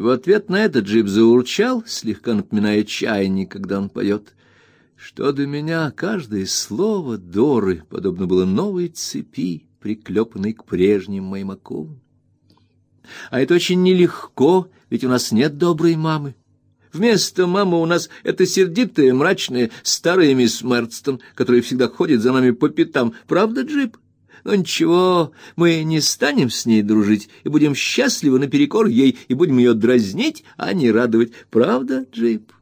В ответ на это джип заурчал, слегка напоминая чайник, когда он поет. Что до меня, каждое слово Доры подобно было новой цепи, приклепанной к прежним моим оковам. А это очень нелегко, ведь у нас нет доброй мамы. Вместо мамы у нас эта сердитая, мрачная старая мисс Мерстон, которая всегда ходит за нами по пятам. Правда, Джип? Но ничего, мы не станем с ней дружить и будем счастливы наперекор ей и будем ее дразнить, а не радовать. Правда, Джип?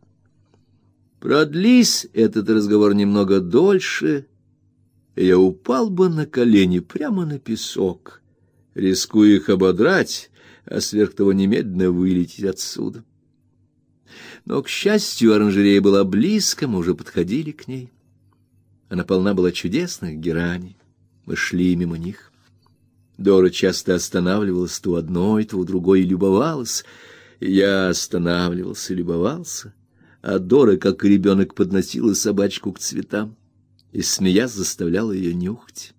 Продлись этот разговор немного дольше, я упал бы на колени прямо на песок, рискуя их ободрать, а сверх того немедленно вылететь отсюда. Но, к счастью, оранжерея была близко, мы уже подходили к ней. Она полна была чудесных гераней. Мы шли мимо них. Дора часто останавливалась то одной, то у другой и любовалась. Я останавливался и любовался, а Дора, как ребенок, подносила собачку к цветам и, смеясь, заставляла ее нюхать.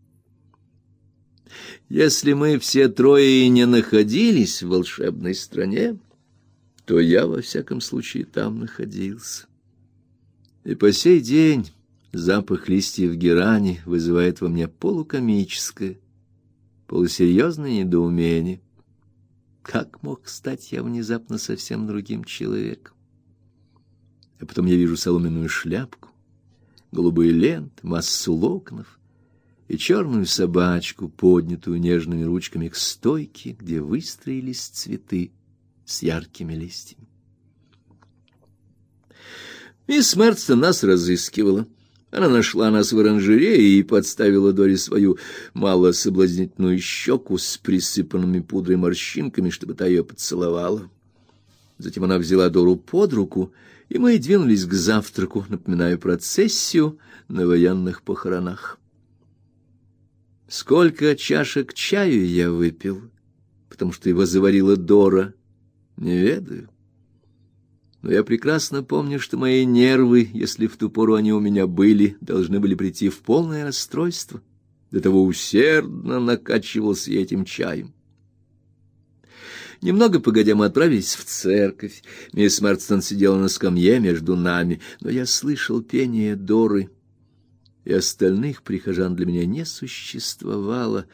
Если мы все трое и не находились в волшебной стране, то я, во всяком случае, там находился. И по сей день запах листьев герани вызывает во мне полукомическое, полусерьезное недоумение. Как мог стать я внезапно совсем другим человеком? А потом я вижу соломенную шляпку, голубые ленты, массу локонов и черную собачку, поднятую нежными ручками к стойке, где выстроились цветы с яркими листьями. Мисс Мерстон нас разыскивала. Она нашла нас в оранжерее и подставила Дори свою мало соблазнительную щеку с присыпанными пудрой морщинками, чтобы та ее поцеловала. Затем она взяла Дору под руку, и мы двинулись к завтраку, напоминая процессию на военных похоронах. Сколько чашек чаю я выпил, потому что его заварила Дора, не ведаю. Но я прекрасно помню, что мои нервы, если в ту пору они у меня были, должны были прийти в полное расстройство. До того усердно накачивался я этим чаем. Немного погодя мы отправились в церковь. Мисс Марстон сидела на скамье между нами, но я слышал пение Доры. И остальных прихожан для меня не существовало.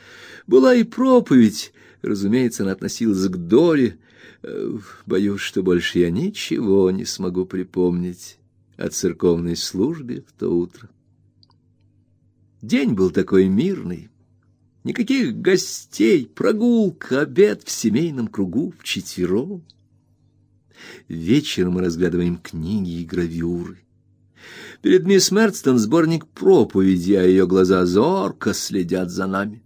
Была и проповедь, разумеется, она относилась к Доре, Боюсь, что больше я ничего не смогу припомнить о церковной службе в то утро. День был такой мирный. Никаких гостей, прогулка, обед в семейном кругу вчетвером. Вечером мы разглядываем книги и гравюры. Перед мисс Мерстон сборник проповеди, а ее глаза зорко следят за нами.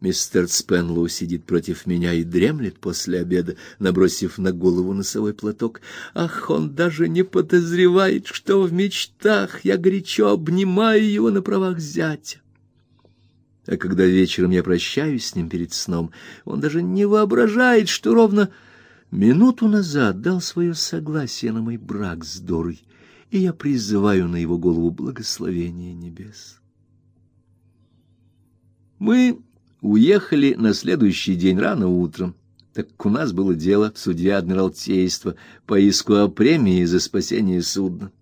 Мистер Спенлоу сидит против меня и дремлет после обеда, набросив на голову носовой платок. Ах, он даже не подозревает, что в мечтах я горячо обнимаю его на правах зятя. А когда вечером я прощаюсь с ним перед сном, он даже не воображает, что ровно минуту назад дал свое согласие на мой брак с Дорой, и я призываю на его голову благословение небес. Мы Уехали на следующий день рано утром, так как у нас было дело в суде Адмиралтейства по иску о премии за спасение судна.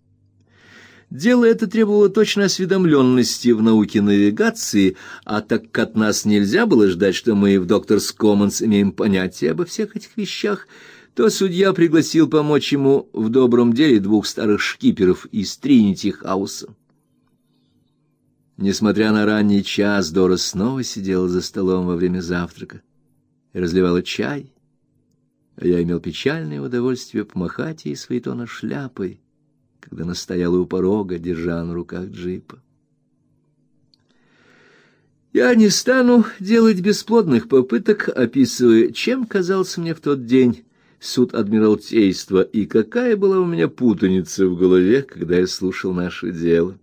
Дело это требовало точной осведомленности в науке навигации, а так как от нас нельзя было ждать, что мы в Докторс Commons имеем понятие обо всех этих вещах, то судья пригласил помочь ему в добром деле двух старых шкиперов из Тринити-хауса. Несмотря на ранний час, Дора снова сидела за столом во время завтрака и разливала чай, а я имел печальное удовольствие помахать ей своей тона шляпой, когда она стояла у порога, держа на руках джипа. Я не стану делать бесплодных попыток, описывая, чем казался мне в тот день суд Адмиралтейства и какая была у меня путаница в голове, когда я слушал наше дело.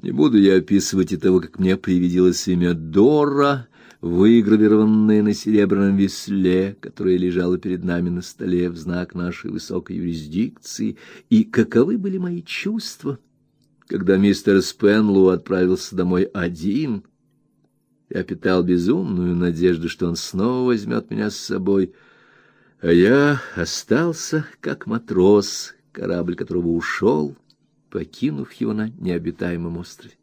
Не буду я описывать и того, как мне привиделось имя Дора, выгравированное на серебряном весле, которое лежало перед нами на столе в знак нашей высокой юрисдикции, и каковы были мои чувства, когда мистер Спенлу отправился домой один. Я питал безумную надежду, что он снова возьмет меня с собой, А я остался как матрос, корабль которого ушел, покинув его на необитаемом острове.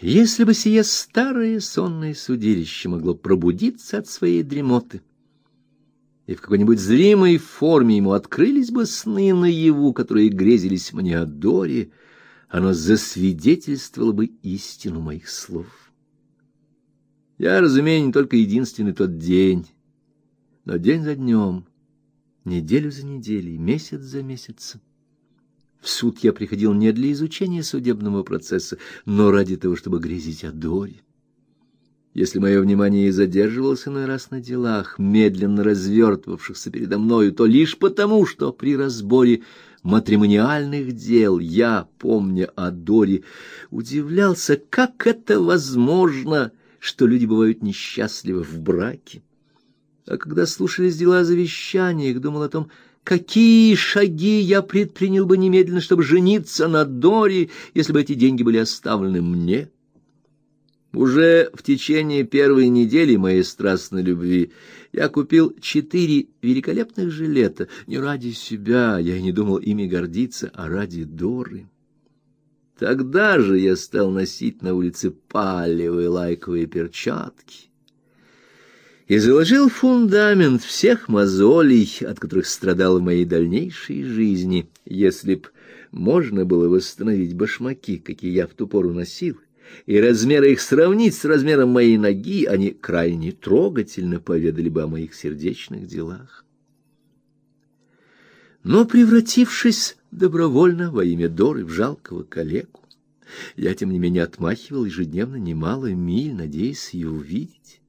Если бы сие старое сонное судилище могло пробудиться от своей дремоты, и в какой-нибудь зримой форме ему открылись бы сны наяву, которые грезились мне о Доре, оно засвидетельствовало бы истину моих слов. Я разумею не только единственный тот день, но день за днем, неделю за неделей, месяц за месяцем. В суд я приходил не для изучения судебного процесса, но ради того, чтобы грезить о Доре. Если мое внимание и задерживалось иной раз на делах, медленно развертывавшихся передо мною, то лишь потому, что при разборе матримониальных дел я, помня о Доре, удивлялся, как это возможно, что люди бывают несчастливы в браке. А когда слушались дела о завещаниях, думал о том, какие шаги я предпринял бы немедленно, чтобы жениться на Доре, если бы эти деньги были оставлены мне. Уже в течение первой недели моей страстной любви я купил четыре великолепных жилета не ради себя, я и не думал ими гордиться, а ради Доры. Тогда же я стал носить на улице палевые лайковые перчатки и заложил фундамент всех мозолей, от которых страдала в моей дальнейшей жизни, если б можно было восстановить башмаки, какие я в ту пору носил и размеры их сравнить с размером моей ноги, они крайне трогательно поведали бы о моих сердечных делах. Но превратившись добровольно во имя Доры в жалкого калеку, я тем не менее отмахивал ежедневно немало миль, надеясь ее увидеть.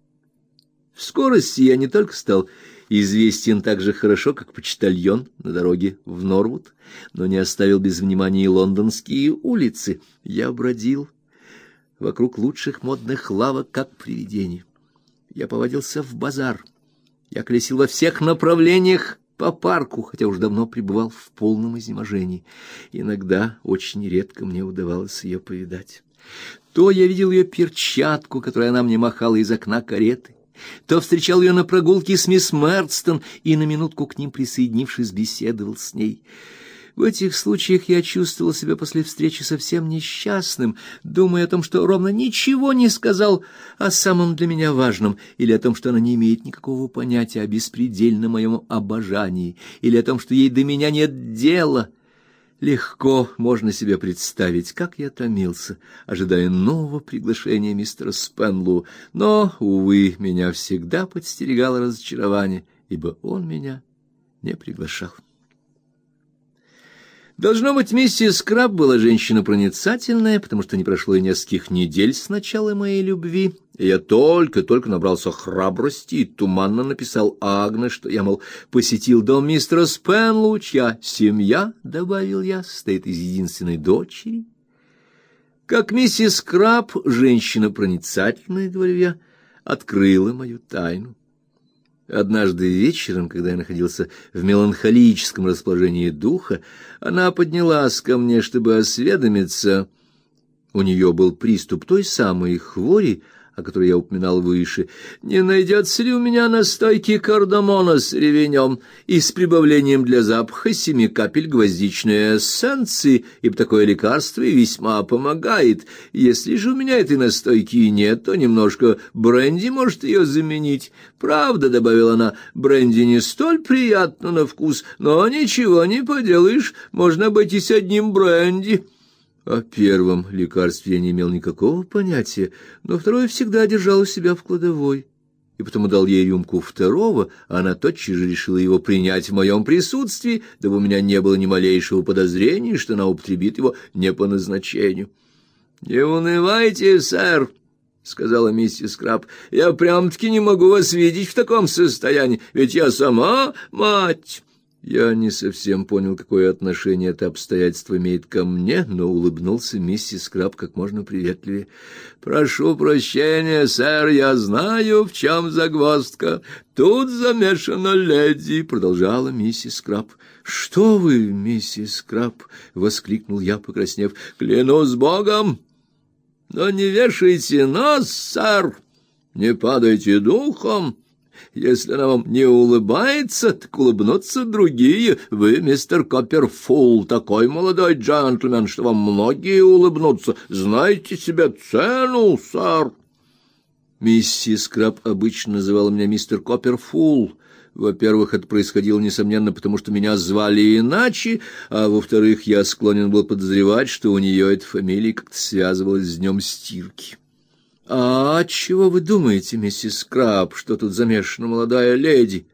В скорости я не только стал известен так же хорошо, как почтальон на дороге в Норвуд, но не оставил без внимания и лондонские улицы. Я бродил вокруг лучших модных лавок, как привидение. Я поводился в базар. Я колесил во всех направлениях по парку, хотя уж давно пребывал в полном изнеможении. Иногда, очень редко мне удавалось ее повидать. То я видел ее перчатку, которой она мне махала из окна кареты, то встречал ее на прогулке с мисс Мерстон и на минутку к ним присоединившись беседовал с ней. В этих случаях я чувствовал себя после встречи совсем несчастным, думая о том, что ровно ничего не сказал о самом для меня важном, или о том, что она не имеет никакого понятия о беспредельном моем обожании, или о том, что ей до меня нет дела. Легко можно себе представить, как я томился, ожидая нового приглашения мистера Спенлу, но, увы, меня всегда подстерегало разочарование, ибо он меня не приглашал. Должно быть, миссис Краб была женщина проницательная, потому что не прошло и нескольких недель с начала моей любви, и я только-только набрался храбрости и туманно написал Агне, что я, мол, посетил дом мистера Спенлу, чья семья, добавил я, состоит из единственной дочери. Как миссис Краб, женщина проницательная, говорю я, открыла мою тайну. Однажды вечером, когда я находился в меланхолическом расположении духа, она поднялась ко мне, чтобы осведомиться. У нее был приступ той самой хвори, о которой я упоминал выше, не найдется ли у меня настойки кардамона с ревенем и с прибавлением для запаха семи капель гвоздичной эссенции, ибо такое лекарство и весьма помогает. Если же у меня этой настойки нет, то немножко бренди может ее заменить. Правда, — добавила она, — бренди не столь приятно на вкус, но ничего не поделаешь, можно обойтись одним бренди. О первом лекарстве я не имел никакого понятия, но второе всегда держал у себя в кладовой. И потом дал ей рюмку второго, а она тотчас же решила его принять в моем присутствии, дабы у меня не было ни малейшего подозрения, что она употребит его не по назначению. — Не унывайте, сэр, — сказала миссис Краб. — Я прям-таки не могу вас видеть в таком состоянии, ведь я сама мать. Я не совсем понял, какое отношение это обстоятельство имеет ко мне, но улыбнулся миссис Краб как можно приветливее. «Прошу прощения, сэр, я знаю, в чем загвоздка. Тут замешана леди», — продолжала миссис Краб. «Что вы, миссис Краб?» — воскликнул я, покраснев. «Клянусь богом! Но не вешайте нос, сэр! Не падайте духом!» Если она вам не улыбается, так улыбнутся другие. Вы, мистер Копперфул, такой молодой джентльмен, что вам многие улыбнутся. Знаете себе цену, сэр. Миссис Краб обычно называла меня мистер Копперфул. Во-первых, это происходило, несомненно, потому что меня звали иначе, а во-вторых, я склонен был подозревать, что у нее эта фамилия как-то связывалась с днем стирки. «А чего вы думаете, миссис Краб, что тут замешана молодая леди?»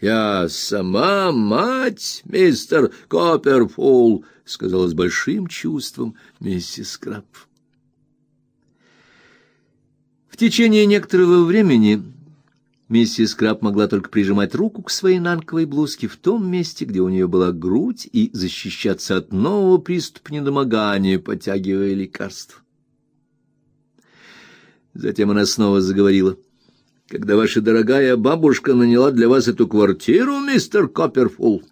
«Я сама мать, мистер Копперфул», — сказала с большим чувством миссис Краб. В течение некоторого времени миссис Краб могла только прижимать руку к своей нанковой блузке в том месте, где у нее была грудь, и защищаться от нового приступа недомогания, потягивая лекарство. Затем она снова заговорила. Когда ваша дорогая бабушка наняла для вас эту квартиру, мистер Копперфул,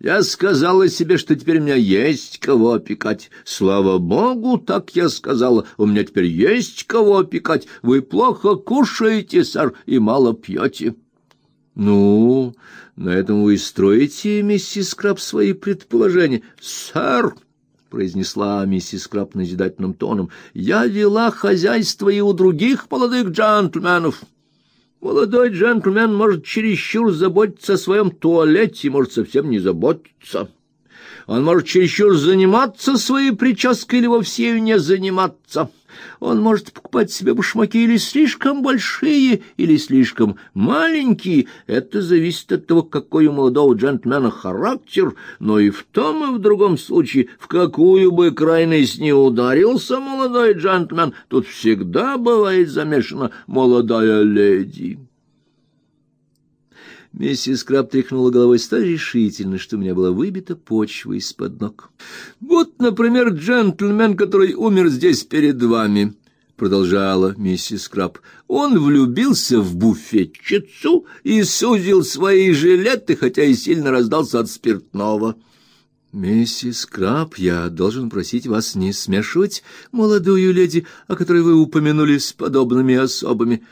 я сказала себе, что теперь у меня есть кого опекать. Слава богу, так я сказала. У меня теперь есть кого опекать. Вы плохо кушаете, сэр, и мало пьете. Ну, на этом вы и строите, миссис Краб, свои предположения. Сэр, произнесла миссис Краб назидательным тоном. Я вела хозяйство и у других молодых джентльменов. Молодой джентльмен может чересчур заботиться о своем туалете, может совсем не заботиться. Он может чересчур заниматься своей прической или вовсе не заниматься. Он может покупать себе башмаки или слишком большие, или слишком маленькие. Это зависит от того, какой у молодого джентльмена характер, но и в том, и в другом случае, в какую бы крайность ни ударился молодой джентльмен, тут всегда бывает замешана молодая леди. Миссис Краб тряхнула головой столь решительно, что у меня была выбита почва из-под ног. «Вот, например, джентльмен, который умер здесь перед вами», — продолжала миссис Краб. «Он влюбился в буфетчицу и сузил свои жилеты, хотя и сильно раздался от спиртного». «Миссис Краб, я должен просить вас не смешивать молодую леди, о которой вы упомянули, с подобными особами».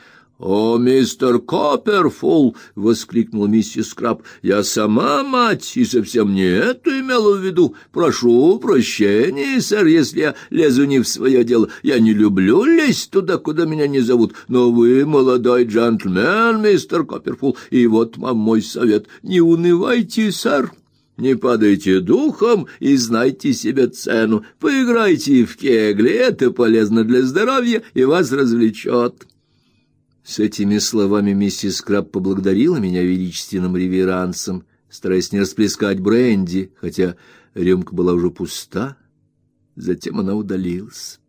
«О, мистер Копперфул!» — воскликнула миссис Краб. «Я сама мать и совсем не это имела в виду. Прошу прощения, сэр, если я лезу не в свое дело. Я не люблю лезть туда, куда меня не зовут. Но вы молодой джентльмен, мистер Копперфул, и вот вам мой совет. Не унывайте, сэр». Не падайте духом и знайте себе цену. Поиграйте в кегли, это полезно для здоровья и вас развлечет. С этими словами миссис Краб поблагодарила меня величественным реверансом, стараясь не расплескать бренди, хотя рюмка была уже пуста. Затем она удалилась.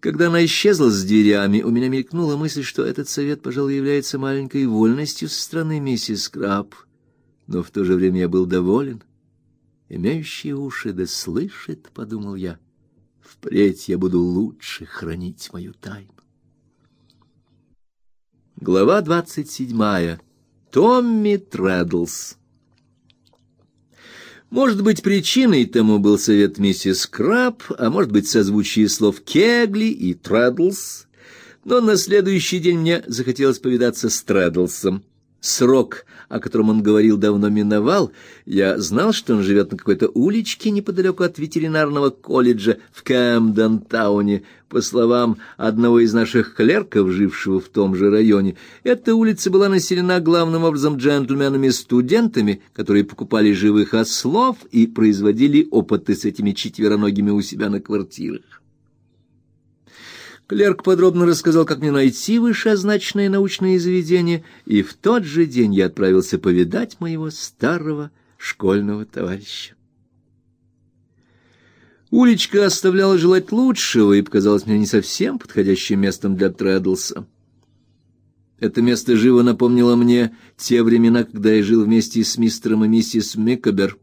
Когда она исчезла с дверями, у меня мелькнула мысль, что этот совет, пожалуй, является маленькой вольностью со стороны миссис Краб. Но в то же время я был доволен. Имеющие уши да слышит, — подумал я, — впредь я буду лучше хранить мою тайну. Глава двадцать седьмая. Томми Трэддлс. Может быть, причиной тому был совет миссис Краб, а может быть, созвучие слов Кегли и Трэддлс. Но на следующий день мне захотелось повидаться с Трэддлсом. Срок, о котором он говорил, давно миновал. Я знал, что он живет на какой-то уличке неподалеку от ветеринарного колледжа в Кэмден-тауне. По словам одного из наших клерков, жившего в том же районе, эта улица была населена главным образом джентльменами-студентами, которые покупали живых ослов и производили опыты с этими четвероногими у себя на квартирах. Клерк подробно рассказал, как мне найти вышеозначенное научное заведение, и в тот же день я отправился повидать моего старого школьного товарища. Уличка оставляла желать лучшего и показалась мне не совсем подходящим местом для Трэддлса. Это место живо напомнило мне те времена, когда я жил вместе с мистером и миссис Микобер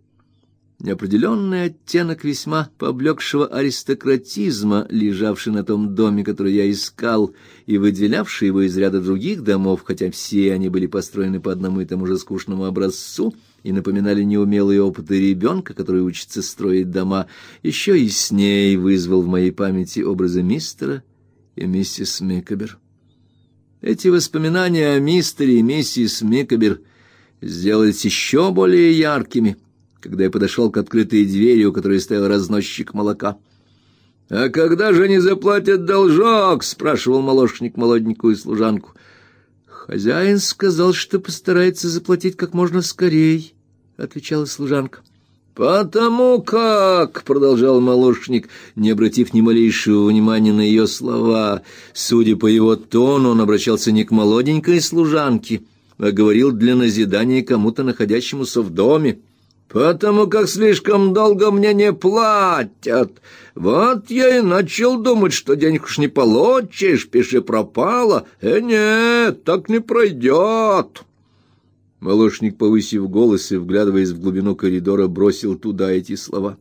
неопределенный оттенок весьма поблекшего аристократизма, лежавший на том доме, который я искал, и выделявший его из ряда других домов, хотя все они были построены по одному и тому же скучному образцу и напоминали неумелые опыты ребенка, который учится строить дома, еще и с ней вызвал в моей памяти образы мистера и миссис Микобер. Эти воспоминания о мистере и миссис Микобер сделались еще более яркими, когда я подошел к открытой двери, у которой стоял разносчик молока. «А когда же они заплатят должок?» — спрашивал молочник молоденькую служанку. «Хозяин сказал, что постарается заплатить как можно скорее», — отвечала служанка. «Потому как», — продолжал молочник, не обратив ни малейшего внимания на ее слова, судя по его тону, он обращался не к молоденькой служанке, а говорил для назидания кому-то находящемуся в доме. «Потому как слишком долго мне не платят. Вот я и начал думать, что денег уж не получишь, пиши пропало. Э, нет, так не пройдет». Молочник, повысив голос и вглядываясь в глубину коридора, бросил туда эти слова.